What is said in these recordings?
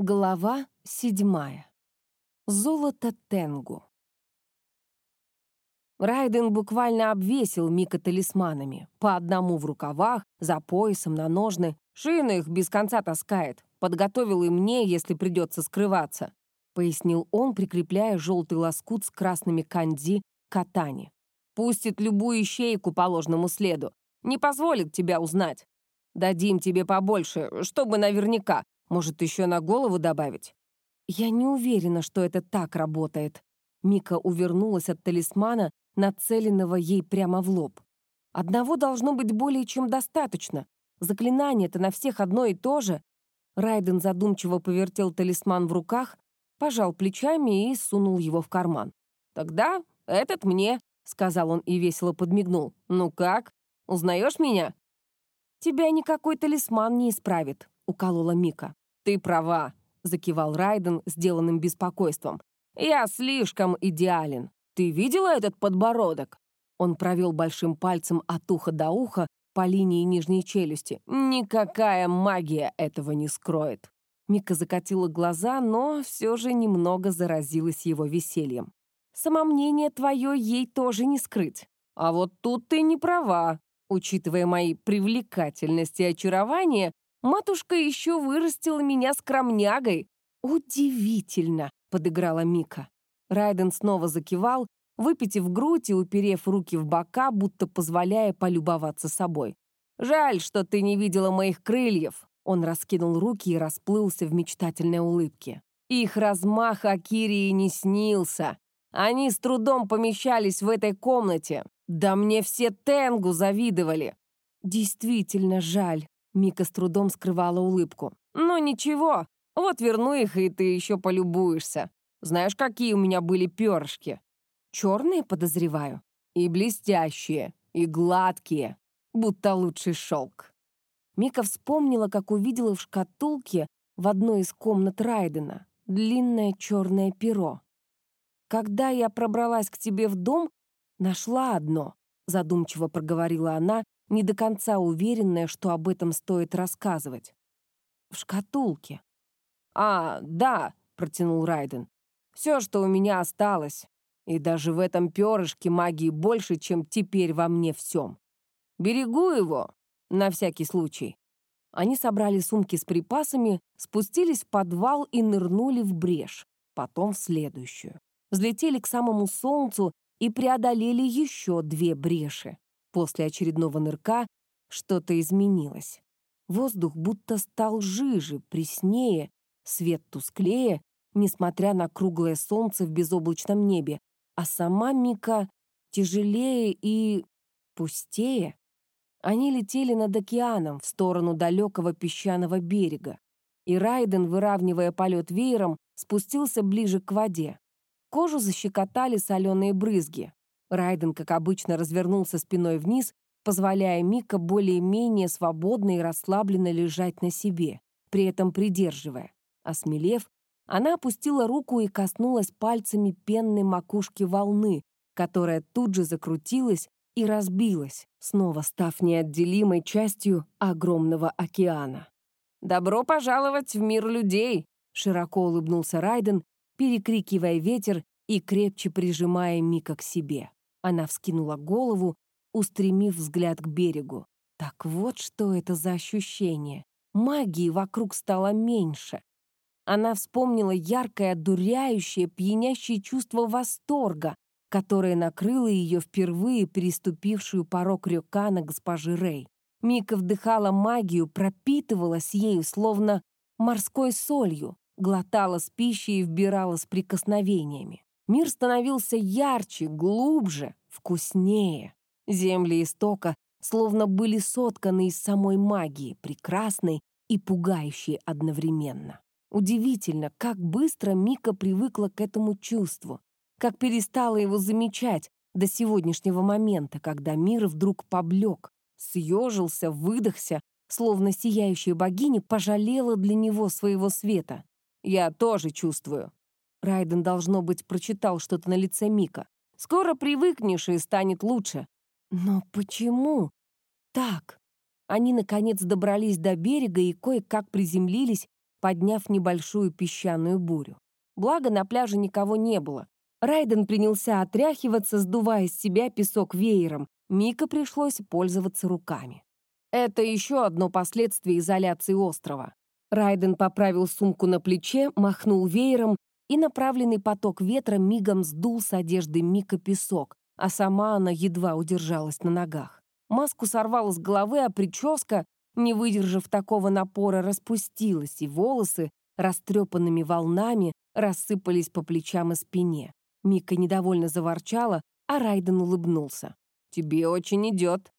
Глава седьмая. Золото Тенгу. Райден буквально обвесил Мика талисманами. По одному в рукавах, за поясом, на ножны. Шина их без конца таскает. Подготовил и мне, если придется скрываться. Пояснил он, прикрепляя желтый лоскут с красными канди к катане. Пустит любую ищейку по ложному следу. Не позволит тебя узнать. Дадим тебе побольше, чтобы наверняка. Может, еще на голову добавить? Я не уверена, что это так работает. Мика увернулась от талисмана, нацеленного ей прямо в лоб. Одного должно быть более чем достаточно. Заклинание-то на всех одно и то же. Райден задумчиво повертел талисман в руках, пожал плечами и сунул его в карман. «Тогда этот мне», — сказал он и весело подмигнул. «Ну как? Узнаешь меня?» «Тебя никакой талисман не исправит», — уколола Мика. «Ты права», — закивал Райден, сделанным беспокойством. «Я слишком идеален. Ты видела этот подбородок?» Он провел большим пальцем от уха до уха по линии нижней челюсти. «Никакая магия этого не скроет». Мика закатила глаза, но все же немного заразилась его весельем. «Самомнение твое ей тоже не скрыть. А вот тут ты не права. Учитывая мои привлекательность и очарование, Матушка еще вырастила меня скромнягой. Удивительно, подыграла Мика. Райден снова закивал, выпитив грудь и уперев руки в бока, будто позволяя полюбоваться собой. «Жаль, что ты не видела моих крыльев!» Он раскинул руки и расплылся в мечтательной улыбке. Их размах Акирии не снился. Они с трудом помещались в этой комнате. Да мне все Тенгу завидовали. Действительно жаль. Мика с трудом скрывала улыбку. «Ну ничего, вот верну их, и ты еще полюбуешься. Знаешь, какие у меня были перышки?» «Черные, подозреваю. И блестящие, и гладкие, будто лучший шелк». Мика вспомнила, как увидела в шкатулке в одной из комнат Райдена длинное черное перо. «Когда я пробралась к тебе в дом, нашла одно», задумчиво проговорила она, не до конца уверенная, что об этом стоит рассказывать. «В шкатулке». «А, да», — протянул Райден. «Все, что у меня осталось. И даже в этом перышке магии больше, чем теперь во мне всем. Берегу его, на всякий случай». Они собрали сумки с припасами, спустились в подвал и нырнули в брешь, потом в следующую. Взлетели к самому солнцу и преодолели еще две бреши. После очередного нырка что-то изменилось. Воздух будто стал жиже, преснее, свет тусклее, несмотря на круглое солнце в безоблачном небе, а сама Мика тяжелее и пустее. Они летели над океаном в сторону далекого песчаного берега, и Райден, выравнивая полет веером, спустился ближе к воде. Кожу защекотали соленые брызги. Райден, как обычно, развернулся спиной вниз, позволяя Мика более-менее свободно и расслабленно лежать на себе, при этом придерживая. Осмелев, она опустила руку и коснулась пальцами пенной макушки волны, которая тут же закрутилась и разбилась, снова став неотделимой частью огромного океана. «Добро пожаловать в мир людей!» — широко улыбнулся Райден, перекрикивая ветер и крепче прижимая Мика к себе. Она вскинула голову, устремив взгляд к берегу. Так вот что это за ощущение. Магии вокруг стало меньше. Она вспомнила яркое, одуряющее, пьянящее чувство восторга, которое накрыло ее впервые переступившую порог Рёкана госпожи Рэй. Мика вдыхала магию, пропитывалась ею, словно морской солью, глотала с пищей и вбирала с прикосновениями. Мир становился ярче, глубже, вкуснее. Земли истока словно были сотканы из самой магии, прекрасной и пугающей одновременно. Удивительно, как быстро Мика привыкла к этому чувству, как перестала его замечать до сегодняшнего момента, когда мир вдруг поблек, съежился, выдохся, словно сияющая богиня пожалела для него своего света. «Я тоже чувствую», Райден, должно быть, прочитал что-то на лице Мика. «Скоро привыкнешь и станет лучше». «Но почему?» «Так». Они, наконец, добрались до берега и кое-как приземлились подняв небольшую песчаную бурю. Благо, на пляже никого не было. Райден принялся отряхиваться, сдувая с себя песок веером. Мика пришлось пользоваться руками. Это еще одно последствие изоляции острова. Райден поправил сумку на плече, махнул веером, и направленный поток ветра мигом сдул с одежды Мика песок, а сама она едва удержалась на ногах. Маску сорвала с головы, а прическа, не выдержав такого напора, распустилась, и волосы, растрепанными волнами, рассыпались по плечам и спине. Мика недовольно заворчала, а Райден улыбнулся. «Тебе очень идет».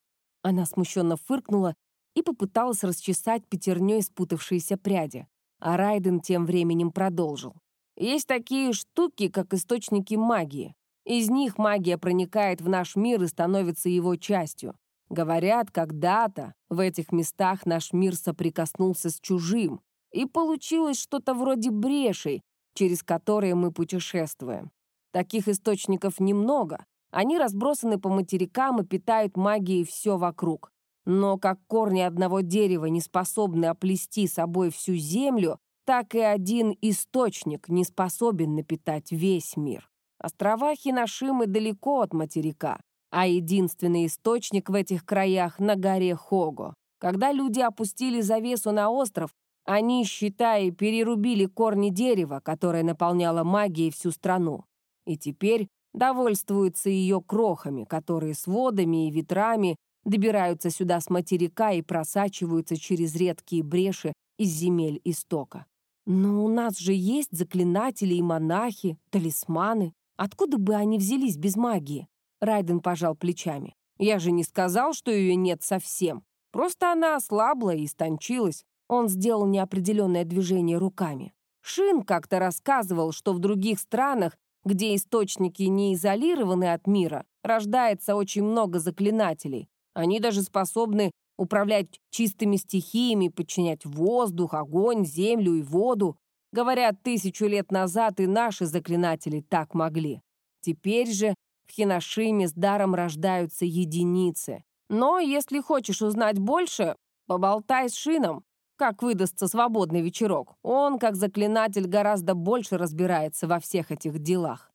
Она смущенно фыркнула и попыталась расчесать пятерней спутавшиеся пряди. А Райден тем временем продолжил. «Есть такие штуки, как источники магии. Из них магия проникает в наш мир и становится его частью. Говорят, когда-то в этих местах наш мир соприкоснулся с чужим, и получилось что-то вроде брешей, через которые мы путешествуем. Таких источников немного. Они разбросаны по материкам и питают магией все вокруг. Но как корни одного дерева не способны оплести собой всю землю, так и один источник не способен напитать весь мир. Острова Хиношимы далеко от материка, а единственный источник в этих краях на горе Хого. Когда люди опустили завесу на остров, они, считая, перерубили корни дерева, которое наполняло магией всю страну и теперь довольствуются ее крохами, которые с водами и ветрами добираются сюда с материка и просачиваются через редкие бреши из земель истока. Но у нас же есть заклинатели и монахи, талисманы. Откуда бы они взялись без магии? Райден пожал плечами. Я же не сказал, что ее нет совсем. Просто она ослабла и истончилась. Он сделал неопределенное движение руками. Шин как-то рассказывал, что в других странах где источники не изолированы от мира, рождается очень много заклинателей. Они даже способны управлять чистыми стихиями, подчинять воздух, огонь, землю и воду. Говорят, тысячу лет назад и наши заклинатели так могли. Теперь же в Хиношиме с даром рождаются единицы. Но если хочешь узнать больше, поболтай с Шином. Как выдастся свободный вечерок? Он, как заклинатель, гораздо больше разбирается во всех этих делах.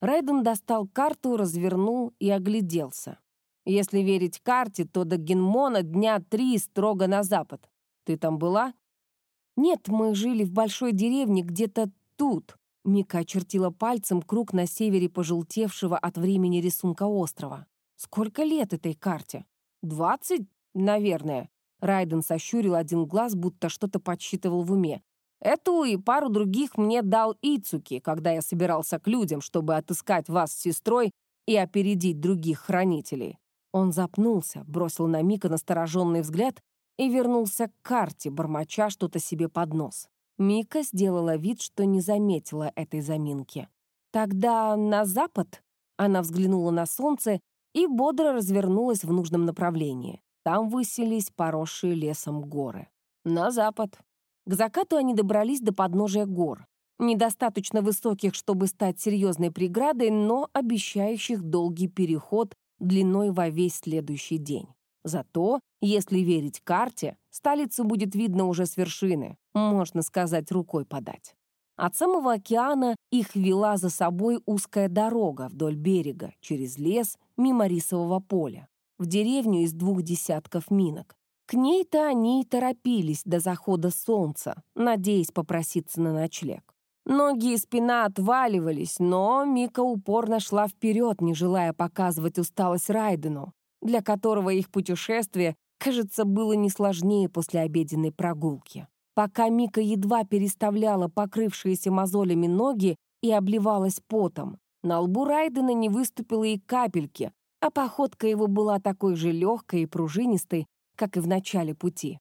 Райден достал карту, развернул и огляделся. Если верить карте, то до Генмона дня три строго на запад. Ты там была? Нет, мы жили в большой деревне где-то тут. Мика очертила пальцем круг на севере пожелтевшего от времени рисунка острова. Сколько лет этой карте? Двадцать, наверное. Райден сощурил один глаз, будто что-то подсчитывал в уме. Эту и пару других мне дал Ицуки, когда я собирался к людям, чтобы отыскать вас с сестрой и опередить других хранителей. Он запнулся, бросил на Мика настороженный взгляд и вернулся к карте, бормоча что-то себе под нос. Мика сделала вид, что не заметила этой заминки. «Тогда на запад?» Она взглянула на солнце и бодро развернулась в нужном направлении. Там высились поросшие лесом горы. На запад. К закату они добрались до подножия гор. Недостаточно высоких, чтобы стать серьезной преградой, но обещающих долгий переход длиной во весь следующий день. Зато, если верить карте, столицу будет видно уже с вершины, можно сказать, рукой подать. От самого океана их вела за собой узкая дорога вдоль берега, через лес, мимо рисового поля в деревню из двух десятков минок. К ней-то они и торопились до захода солнца, надеясь попроситься на ночлег. Ноги и спина отваливались, но Мика упорно шла вперед, не желая показывать усталость Райдену, для которого их путешествие, кажется, было не сложнее после обеденной прогулки. Пока Мика едва переставляла покрывшиеся мозолями ноги и обливалась потом, на лбу Райдена не выступило и капельки, а походка его была такой же легкой и пружинистой, как и в начале пути.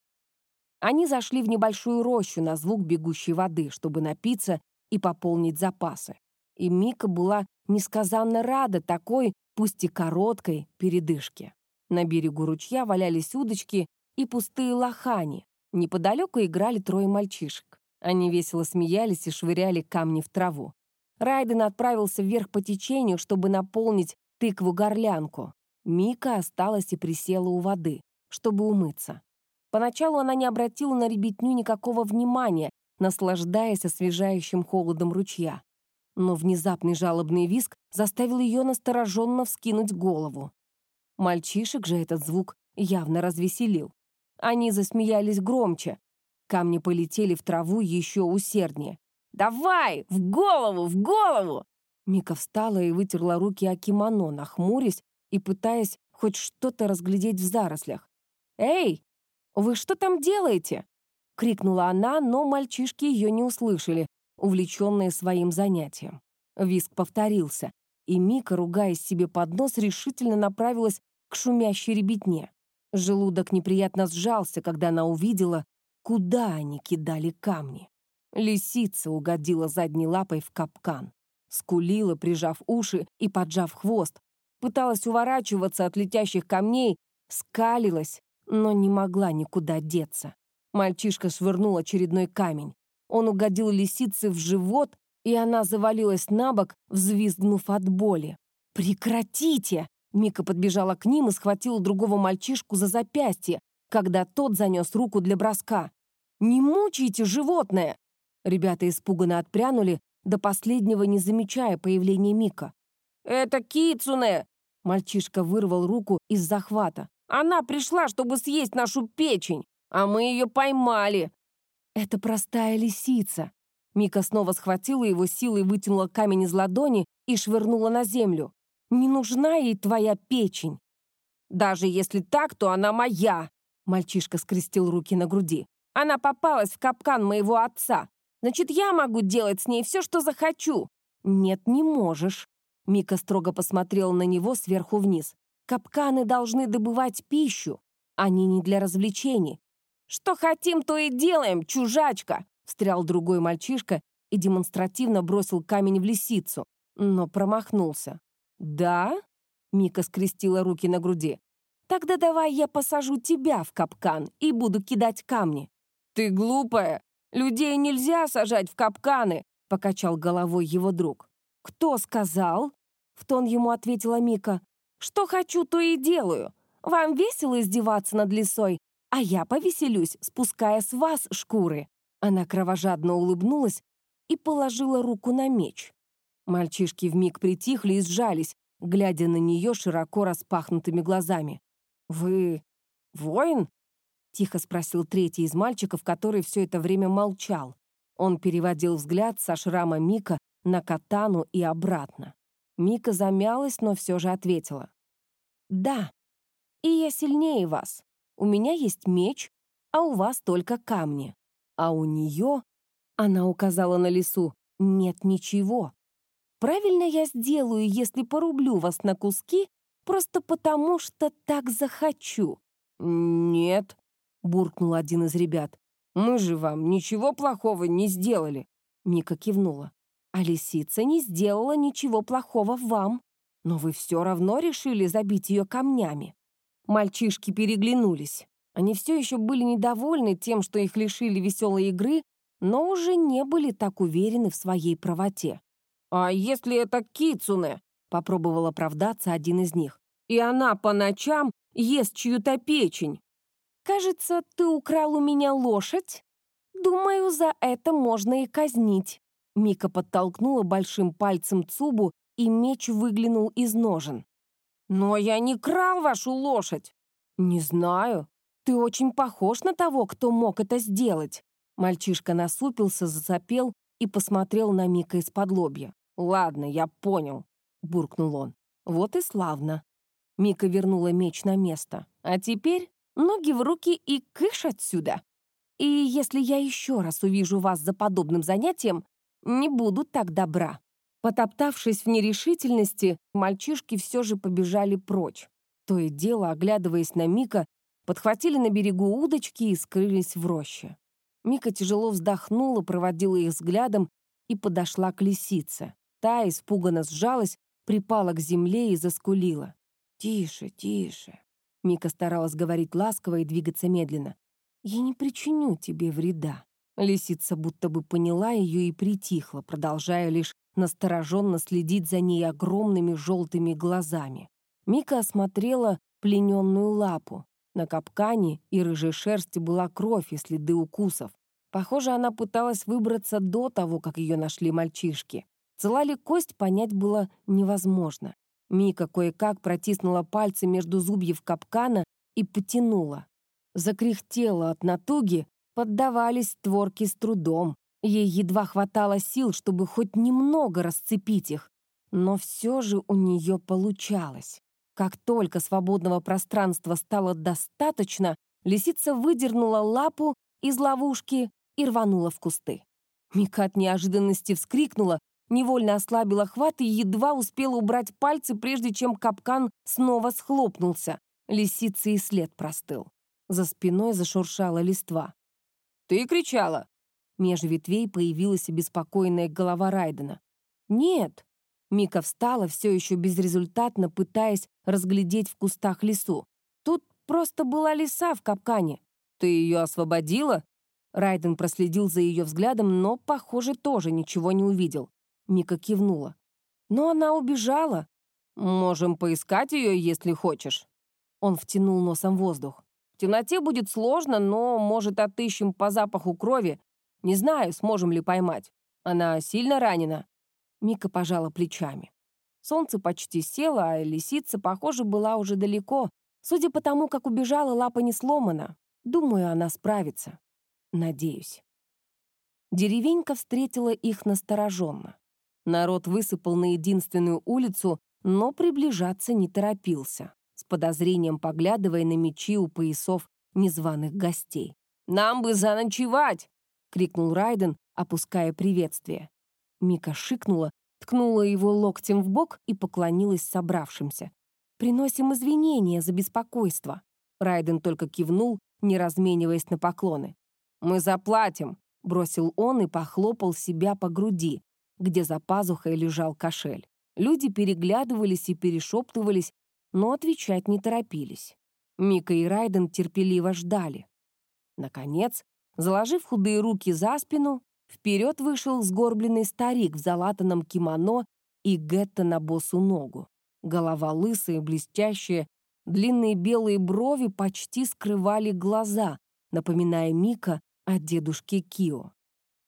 Они зашли в небольшую рощу на звук бегущей воды, чтобы напиться и пополнить запасы. И Мика была несказанно рада такой, пусть и короткой, передышке. На берегу ручья валялись удочки и пустые лохани. Неподалеку играли трое мальчишек. Они весело смеялись и швыряли камни в траву. Райден отправился вверх по течению, чтобы наполнить тыкву-горлянку. Мика осталась и присела у воды, чтобы умыться. Поначалу она не обратила на ребятню никакого внимания, наслаждаясь освежающим холодом ручья. Но внезапный жалобный визг заставил ее настороженно вскинуть голову. Мальчишек же этот звук явно развеселил. Они засмеялись громче. Камни полетели в траву еще усерднее. «Давай! В голову! В голову!» Мика встала и вытерла руки о кимоно, нахмурясь и пытаясь хоть что-то разглядеть в зарослях. «Эй, вы что там делаете?» — крикнула она, но мальчишки ее не услышали, увлеченные своим занятием. Виск повторился, и Мика, ругаясь себе под нос, решительно направилась к шумящей ребятне. Желудок неприятно сжался, когда она увидела, куда они кидали камни. Лисица угодила задней лапой в капкан. Скулила, прижав уши и поджав хвост. Пыталась уворачиваться от летящих камней, скалилась, но не могла никуда деться. Мальчишка швырнул очередной камень. Он угодил лисице в живот, и она завалилась на бок, взвизгнув от боли. «Прекратите!» Мика подбежала к ним и схватила другого мальчишку за запястье, когда тот занес руку для броска. «Не мучайте животное!» Ребята испуганно отпрянули, до последнего не замечая появления Мика. «Это Кицуне!» Мальчишка вырвал руку из захвата. «Она пришла, чтобы съесть нашу печень, а мы ее поймали!» «Это простая лисица!» Мика снова схватила его силой, вытянула камень из ладони и швырнула на землю. «Не нужна ей твоя печень!» «Даже если так, то она моя!» Мальчишка скрестил руки на груди. «Она попалась в капкан моего отца. Значит, я могу делать с ней все, что захочу». «Нет, не можешь». Мика строго посмотрела на него сверху вниз. «Капканы должны добывать пищу. Они не для развлечений». «Что хотим, то и делаем, чужачка!» встрял другой мальчишка и демонстративно бросил камень в лисицу, но промахнулся. «Да?» — Мика скрестила руки на груди. «Тогда давай я посажу тебя в капкан и буду кидать камни». «Ты глупая! «Людей нельзя сажать в капканы», — покачал головой его друг. «Кто сказал?» — в тон ему ответила Мика. «Что хочу, то и делаю. Вам весело издеваться над лисой, а я повеселюсь, спуская с вас шкуры». Она кровожадно улыбнулась и положила руку на меч. Мальчишки вмиг притихли и сжались, глядя на нее широко распахнутыми глазами. «Вы воин?» — тихо спросил третий из мальчиков, который все это время молчал. Он переводил взгляд со шрама Мика на катану и обратно. Мика замялась, но все же ответила. «Да, и я сильнее вас. У меня есть меч, а у вас только камни. А у нее, она указала на лесу, нет ничего. Правильно я сделаю, если порублю вас на куски, просто потому что так захочу?» «Нет», — буркнул один из ребят. «Мы же вам ничего плохого не сделали!» Мика кивнула. «А лисица не сделала ничего плохого вам, но вы все равно решили забить ее камнями». Мальчишки переглянулись. Они все еще были недовольны тем, что их лишили веселой игры, но уже не были так уверены в своей правоте. «А если это Кицуне?» — попробовал оправдаться один из них. «И она по ночам ест чью-то печень». «Кажется, ты украл у меня лошадь. Думаю, за это можно и казнить». Мика подтолкнула большим пальцем Цубу, и меч выглянул из ножен. «Но я не крал вашу лошадь!» «Не знаю. Ты очень похож на того, кто мог это сделать». Мальчишка насупился, засопел и посмотрел на Мика из-под лобья. «Ладно, я понял», — буркнул он. «Вот и славно». Мика вернула меч на место. «А теперь ноги в руки и кыш отсюда. И если я еще раз увижу вас за подобным занятием, не буду так добра». Потоптавшись в нерешительности, мальчишки все же побежали прочь. То и дело, оглядываясь на Мика, подхватили на берегу удочки и скрылись в роще. Мика тяжело вздохнула, проводила их взглядом и подошла к лисице. Та испуганно сжалась, припала к земле и заскулила. «Тише, тише. Мика старалась говорить ласково и двигаться медленно. «Я не причиню тебе вреда». Лисица будто бы поняла ее и притихла, продолжая лишь настороженно следить за ней огромными желтыми глазами. Мика осмотрела плененную лапу. На капкане и рыжей шерсти была кровь и следы укусов. Похоже, она пыталась выбраться до того, как ее нашли мальчишки. Цела ли кость, понять было невозможно. Мика кое-как протиснула пальцы между зубьев капкана и потянула. Закряхтела от натуги, поддавались створки с трудом. Ей едва хватало сил, чтобы хоть немного расцепить их. Но все же у нее получалось. Как только свободного пространства стало достаточно, лисица выдернула лапу из ловушки и рванула в кусты. Мика от неожиданности вскрикнула, невольно ослабила хват и едва успела убрать пальцы, прежде чем капкан снова схлопнулся. Лисица и след простыл. За спиной зашуршала листва. «Ты кричала?» Меж ветвей появилась обеспокоенная голова Райдена. «Нет». Мика встала, все еще безрезультатно пытаясь разглядеть в кустах лесу. «Тут просто была лиса в капкане. Ты ее освободила?» Райден проследил за ее взглядом, но, похоже, тоже ничего не увидел. Мика кивнула. «Но она убежала. Можем поискать ее, если хочешь». Он втянул носом воздух. «В темноте будет сложно, но, может, отыщем по запаху крови. Не знаю, сможем ли поймать. Она сильно ранена?» Мика пожала плечами. Солнце почти село, а лисица, похоже, была уже далеко. Судя по тому, как убежала, лапа не сломана. Думаю, она справится. Надеюсь. Деревенька встретила их настороженно. Народ высыпал на единственную улицу, но приближаться не торопился, с подозрением поглядывая на мечи у поясов незваных гостей. «Нам бы заночевать!» — крикнул Райден, опуская приветствие. Мика шикнула, ткнула его локтем в бок и поклонилась собравшимся. «Приносим извинения за беспокойство». Райден только кивнул, не размениваясь на поклоны. «Мы заплатим», — бросил он и похлопал себя по груди, где за пазухой лежал кошель. Люди переглядывались и перешептывались, но отвечать не торопились. Мика и Райден терпеливо ждали. Наконец, заложив худые руки за спину, вперед вышел сгорбленный старик в залатанном кимоно и гетто на босу ногу. Голова лысая, блестящая, длинные белые брови почти скрывали глаза, напоминая Мика о дедушке Кио.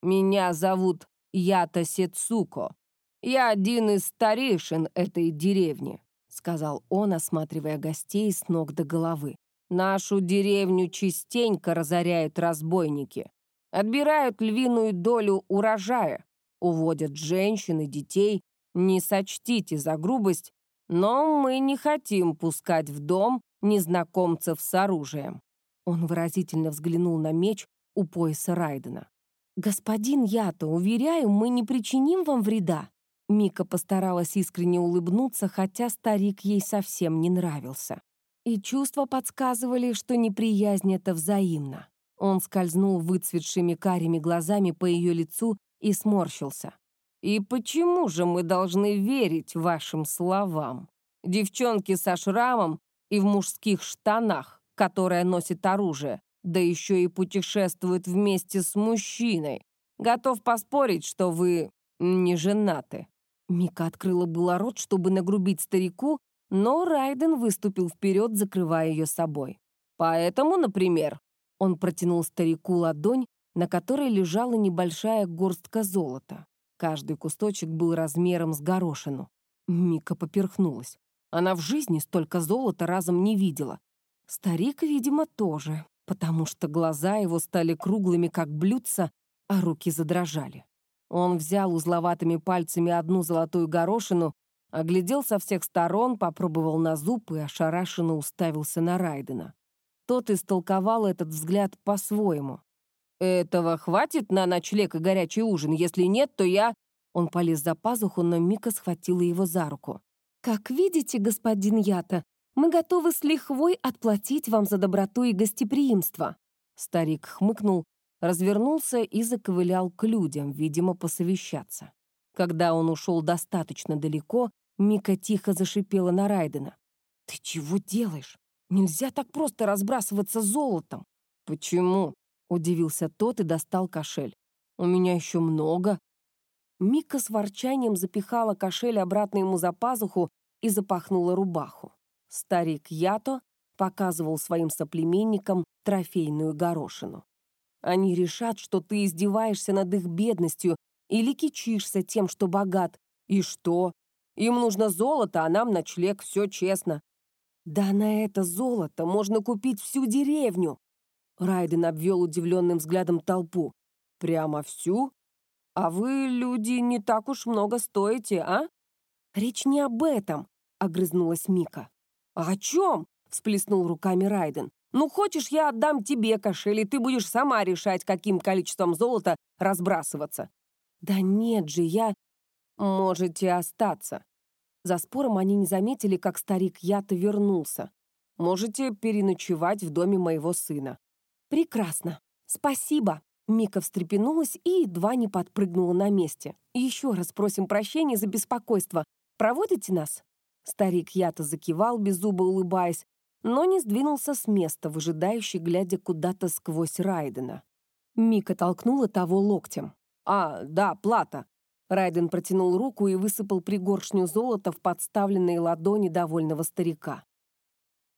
«Меня зовут Ята Сецуко. Я один из старейшин этой деревни», — сказал он, осматривая гостей с ног до головы. «Нашу деревню частенько разоряют разбойники. Отбирают львиную долю урожая, уводят женщин и детей. Не сочтите за грубость, но мы не хотим пускать в дом незнакомцев с оружием». Он выразительно взглянул на меч у пояса Райдена. «Господин Ято, уверяю, мы не причиним вам вреда». Мика постаралась искренне улыбнуться, хотя старик ей совсем не нравился. И чувства подсказывали, что неприязнь это взаимна. Он скользнул выцветшими карими глазами по ее лицу и сморщился. «И почему же мы должны верить вашим словам? Девчонки со шрамом и в мужских штанах, которая носит оружие, да еще и путешествует вместе с мужчиной. Готов поспорить, что вы не женаты». Мика открыла было рот, чтобы нагрубить старику, но Райден выступил вперед, закрывая ее собой. «Поэтому, например...» Он протянул старику ладонь, на которой лежала небольшая горстка золота. Каждый кусточек был размером с горошину. Мика поперхнулась. Она в жизни столько золота разом не видела. Старик, видимо, тоже потому что глаза его стали круглыми, как блюдца, а руки задрожали. Он взял узловатыми пальцами одну золотую горошину, оглядел со всех сторон, попробовал на зуб и ошарашенно уставился на Райдена. Тот истолковал этот взгляд по-своему. «Этого хватит на ночлег и горячий ужин? Если нет, то я...» Он полез за пазуху, но Мика схватила его за руку. «Как видите, господин Ята, мы готовы с лихвой отплатить вам за доброту и гостеприимство». Старик хмыкнул, развернулся и заковылял к людям, видимо, посовещаться. Когда он ушел достаточно далеко, Мика тихо зашипела на Райдена. «Ты чего делаешь? Нельзя так просто разбрасываться золотом». «Почему?» — удивился тот и достал кошель. «У меня еще много». Мика с ворчанием запихала кошель обратно ему за пазуху и запахнула рубаху. Старик Ято показывал своим соплеменникам трофейную горошину. Они решат, что ты издеваешься над их бедностью или кичишься тем, что богат. И что? Им нужно золото, а нам ночлег, все честно. Да на это золото можно купить всю деревню. Райден обвел удивленным взглядом толпу. Прямо всю? А вы, люди, не так уж много стоите, а? Речь не об этом, огрызнулась Мика. А о чем? всплеснул руками Райден. Ну, хочешь, я отдам тебе кошель, и ты будешь сама решать, каким количеством золота разбрасываться. Да нет же, я... Можете остаться. За спором они не заметили, как старик Ята вернулся. Можете переночевать в доме моего сына. Прекрасно. Спасибо. Мика встрепенулась и едва не подпрыгнула на месте. «Еще раз просим прощения за беспокойство. Проводите нас?» Старик Ята закивал, беззубо улыбаясь, но не сдвинулся с места, выжидающий, глядя куда-то сквозь Райдена. Мика толкнула того локтем. «А, да, плата». Райден протянул руку и высыпал пригоршню золота в подставленные ладони довольного старика.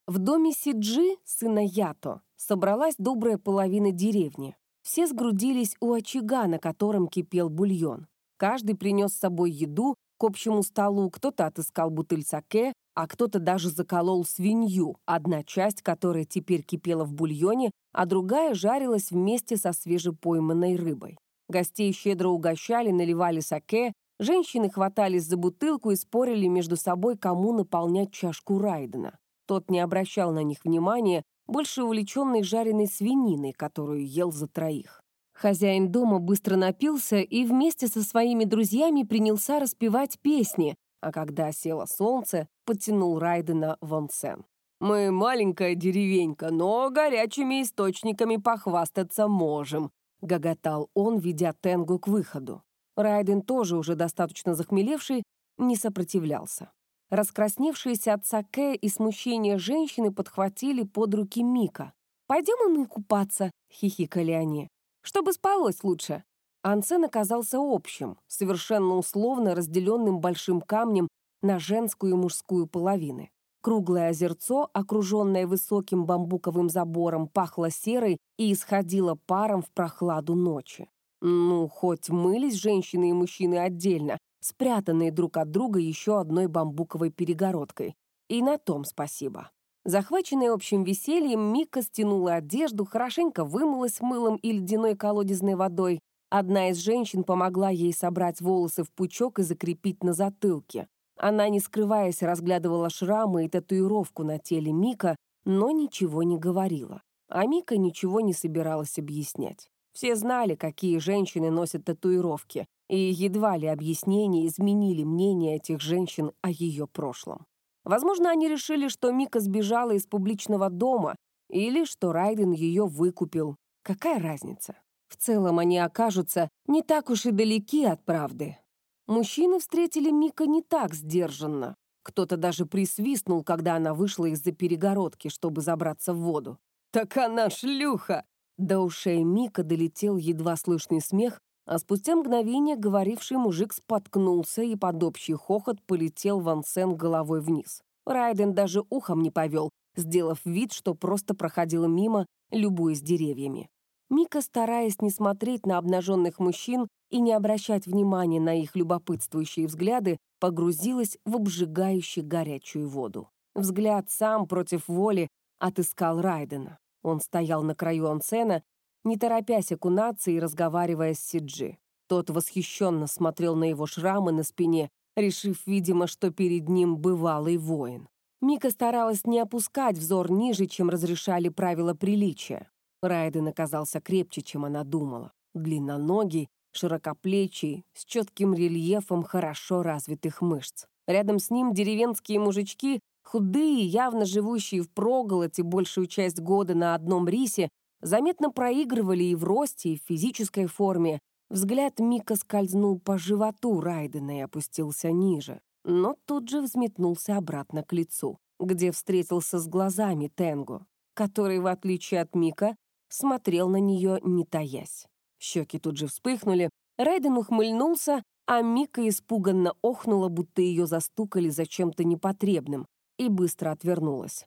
В доме Сиджи, сына Ято, собралась добрая половина деревни. Все сгрудились у очага, на котором кипел бульон. Каждый принес с собой еду к общему столу, кто-то отыскал бутыль саке, а кто-то даже заколол свинью, одна часть которой теперь кипела в бульоне, а другая жарилась вместе со свежепойманной рыбой. Гостей щедро угощали, наливали саке, женщины хватались за бутылку и спорили между собой, кому наполнять чашку Райдена. Тот не обращал на них внимания, больше увлеченный жареной свининой, которую ел за троих. Хозяин дома быстро напился и вместе со своими друзьями принялся распевать песни, а когда село солнце, подтянул Райдена в онсен. «Мы маленькая деревенька, но горячими источниками похвастаться можем», — гоготал он, ведя Тенгу к выходу. Райден, тоже уже достаточно захмелевший, не сопротивлялся. Раскрасневшиеся от саке и смущения женщины подхватили под руки Мика. «Пойдем и мы купаться», — хихикали они. «Чтобы спалось лучше». Ансен оказался общим, совершенно условно разделенным большим камнем на женскую и мужскую половины. Круглое озерцо, окруженное высоким бамбуковым забором, пахло серой и исходило паром в прохладу ночи. Ну, хоть мылись женщины и мужчины отдельно, спрятанные друг от друга еще одной бамбуковой перегородкой. И на том спасибо. Захваченная общим весельем, Мика стянула одежду, хорошенько вымылась мылом и ледяной колодезной водой, Одна из женщин помогла ей собрать волосы в пучок и закрепить на затылке. Она, не скрываясь, разглядывала шрамы и татуировку на теле Мика, но ничего не говорила. А Мика ничего не собиралась объяснять. Все знали, какие женщины носят татуировки, и едва ли объяснения изменили мнение этих женщин о ее прошлом. Возможно, они решили, что Мика сбежала из публичного дома или что Райден ее выкупил. Какая разница? В целом они окажутся не так уж и далеки от правды. Мужчины встретили Мика не так сдержанно. Кто-то даже присвистнул, когда она вышла из-за перегородки, чтобы забраться в воду. «Так она шлюха!» До ушей Мика долетел едва слышный смех, а спустя мгновение говоривший мужик споткнулся и под общий хохот полетел Ван Сен головой вниз. Райден даже ухом не повел, сделав вид, что просто проходил мимо, любуясь деревьями. Мика, стараясь не смотреть на обнаженных мужчин и не обращать внимания на их любопытствующие взгляды, погрузилась в обжигающую горячую воду. Взгляд сам против воли отыскал Райдена. Он стоял на краю ансена, не торопясь окунаться и разговаривая с Сиджи. Тот восхищенно смотрел на его шрамы на спине, решив, видимо, что перед ним бывалый воин. Мика старалась не опускать взор ниже, чем разрешали правила приличия. Райден оказался крепче, чем она думала. Длинноногий, широкоплечий, с четким рельефом хорошо развитых мышц. Рядом с ним деревенские мужички, худые, явно живущие в проголоте большую часть года на одном рисе, заметно проигрывали и в росте, и в физической форме. Взгляд Мика скользнул по животу Райдена и опустился ниже, но тут же взметнулся обратно к лицу, где встретился с глазами Тенгу, который, в отличие от Мика, смотрел на нее, не таясь. Щеки тут же вспыхнули, Райден ухмыльнулся, а Мика испуганно охнула, будто ее застукали за чем-то непотребным, и быстро отвернулась.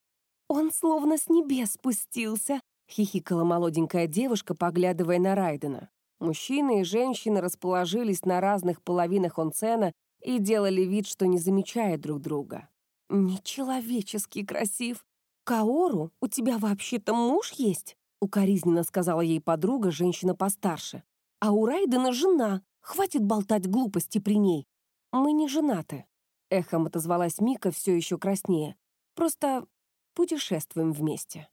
«Он словно с небес спустился», — хихикала молоденькая девушка, поглядывая на Райдена. Мужчины и женщины расположились на разных половинах онцена и делали вид, что не замечают друг друга. «Нечеловечески красив! Каору, у тебя вообще-то муж есть?» — укоризненно сказала ей подруга, женщина постарше. «А у Райдена жена. Хватит болтать глупости при ней. Мы не женаты», — эхом отозвалась Мика все еще краснее. «Просто путешествуем вместе».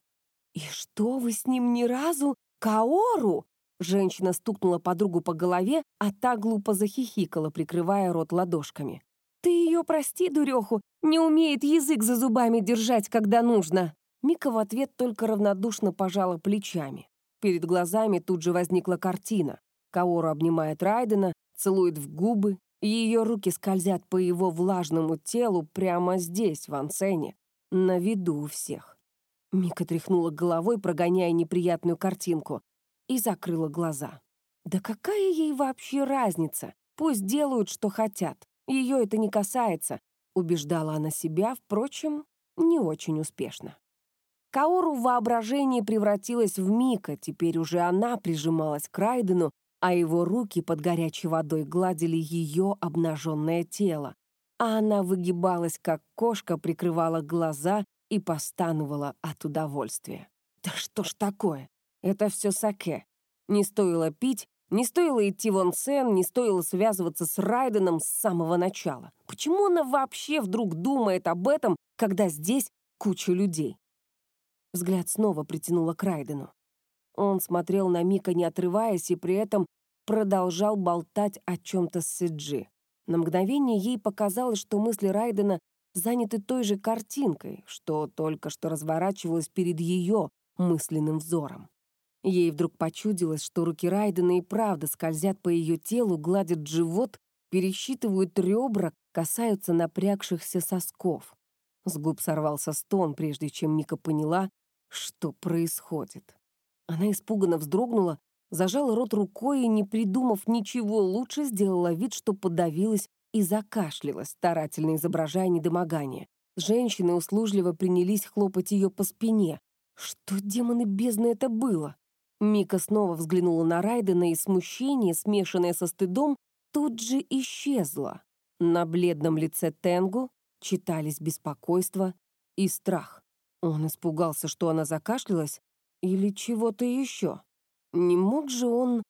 «И что вы с ним ни разу? Каору?» Женщина стукнула подругу по голове, а та глупо захихикала, прикрывая рот ладошками. «Ты ее прости, дуреху, не умеет язык за зубами держать, когда нужно!» Мика в ответ только равнодушно пожала плечами. Перед глазами тут же возникла картина. Каору обнимает Райдена, целует в губы, и ее руки скользят по его влажному телу прямо здесь, в ансене, на виду у всех. Мика тряхнула головой, прогоняя неприятную картинку и закрыла глаза. Да какая ей вообще разница? Пусть делают, что хотят. Ее это не касается, убеждала она себя, впрочем, не очень успешно. Каору в воображении превратилась в Мика, теперь уже она прижималась к Райдену, а его руки под горячей водой гладили ее обнаженное тело, а она выгибалась, как кошка, прикрывала глаза и постановала от удовольствия. Да что ж такое? Это все саке. Не стоило пить, не стоило идти в онсен, не стоило связываться с Райденом с самого начала. Почему она вообще вдруг думает об этом, когда здесь куча людей? Взгляд снова притянула к Райдену. Он смотрел на Мика, не отрываясь, и при этом продолжал болтать о чем-то с Сиджи. На мгновение ей показалось, что мысли Райдена заняты той же картинкой, что только что разворачивалась перед ее мысленным взором. Ей вдруг почудилось, что руки Райдена и правда скользят по ее телу, гладят живот, пересчитывают ребра, касаются напрягшихся сосков. С губ сорвался стон, прежде чем Мика поняла, что происходит. Она испуганно вздрогнула, зажала рот рукой и, не придумав ничего лучше, сделала вид, что подавилась и закашлялась, старательно изображая недомогание. Женщины услужливо принялись хлопать ее по спине. Что, демоны бездны, это было? Мика снова взглянула на Райдена, и смущение, смешанное со стыдом, тут же исчезло. На бледном лице Тенгу читались беспокойство и страх. Он испугался, что она закашлялась, или чего-то еще. Не мог же он...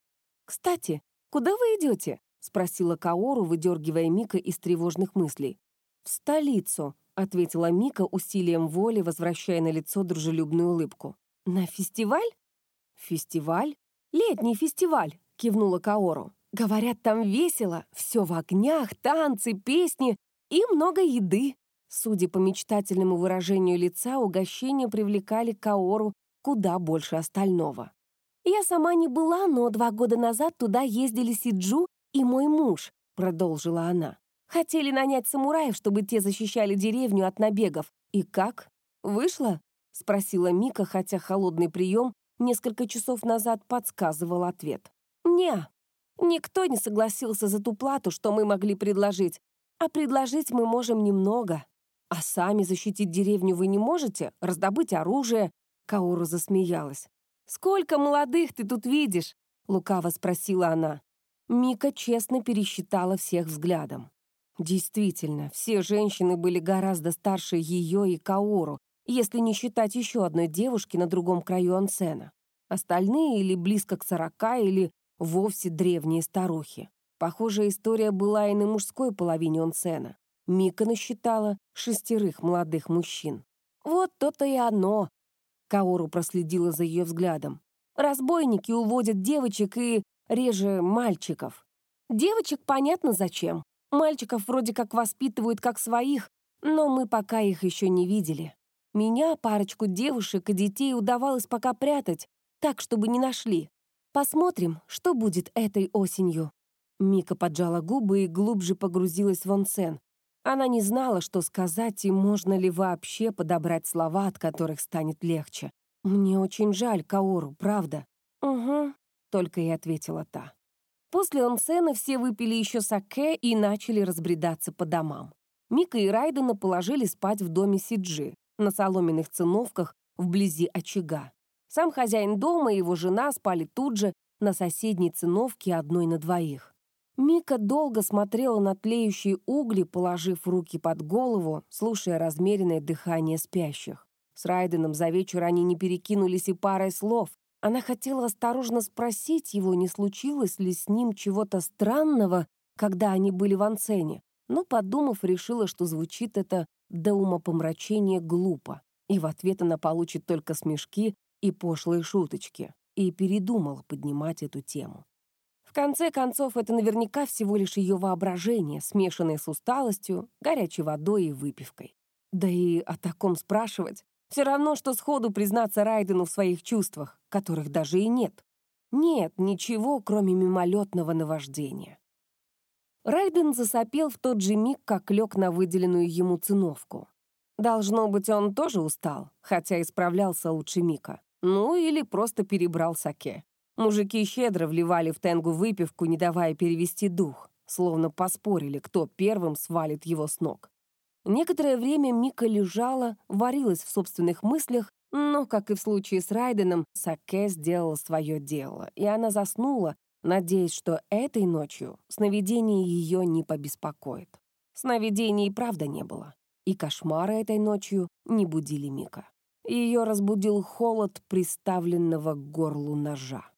«Кстати, куда вы идете?» — спросила Каору, выдергивая Мика из тревожных мыслей. «В столицу», — ответила Мика усилием воли, возвращая на лицо дружелюбную улыбку. «На фестиваль?» «Фестиваль? Летний фестиваль!» — кивнула Каору. «Говорят, там весело, все в огнях, танцы, песни и много еды». Судя по мечтательному выражению лица, угощения привлекали Каору куда больше остального. «Я сама не была, но два года назад туда ездили Сиджу и мой муж», — продолжила она. «Хотели нанять самураев, чтобы те защищали деревню от набегов. И как? Вышло?» — спросила Мика, хотя холодный прием несколько часов назад подсказывал ответ. «Не, никто не согласился за ту плату, что мы могли предложить. А предложить мы можем немного. А сами защитить деревню вы не можете, раздобыть оружие». Кауру засмеялась. «Сколько молодых ты тут видишь?» — лукаво спросила она. Мика честно пересчитала всех взглядом. Действительно, все женщины были гораздо старше ее и Каору, если не считать еще одной девушки на другом краю ансена. Остальные или близко к сорока, или вовсе древние старухи. Похожая история была и на мужской половине онсена. Мика насчитала шестерых молодых мужчин. Вот то-то и оно. Каору проследила за ее взглядом. Разбойники уводят девочек и, реже, мальчиков. Девочек понятно зачем. Мальчиков вроде как воспитывают как своих, но мы пока их еще не видели. Меня, парочку девушек и детей удавалось пока прятать, так, чтобы не нашли. Посмотрим, что будет этой осенью». Мика поджала губы и глубже погрузилась в онсен. Она не знала, что сказать и можно ли вообще подобрать слова, от которых станет легче. «Мне очень жаль Каору, правда?» «Угу», — только и ответила та. После онсена все выпили еще саке и начали разбредаться по домам. Мика и Райдена положили спать в доме Сиджи на соломенных циновках вблизи очага. Сам хозяин дома и его жена спали тут же, на соседней циновке одной на двоих. Мика долго смотрела на тлеющие угли, положив руки под голову, слушая размеренное дыхание спящих. С Райденом за вечер они не перекинулись и парой слов. Она хотела осторожно спросить его, не случилось ли с ним чего-то странного, когда они были в Ансене, но, подумав, решила, что звучит это до умопомрачения глупо, и в ответ она получит только смешки и пошлые шуточки, и передумала поднимать эту тему. В конце концов, это наверняка всего лишь ее воображение, смешанное с усталостью, горячей водой и выпивкой. Да и о таком спрашивать все равно, что сходу признаться Райдену в своих чувствах, которых даже и нет. Нет ничего, кроме мимолетного наваждения. Райден засопел в тот же миг, как лег на выделенную ему циновку. Должно быть, он тоже устал, хотя и справлялся лучше Мика. Ну, или просто перебрал саке. Мужики щедро вливали в тенгу выпивку, не давая перевести дух, словно поспорили, кто первым свалит его с ног. Некоторое время Мика лежала, варилась в собственных мыслях, но, как и в случае с Райденом, саке сделала свое дело, и она заснула, надеясь, что этой ночью сновидение ее не побеспокоит. Сновидений правда не было, и кошмары этой ночью не будили Мика. Ее разбудил холод приставленного к горлу ножа.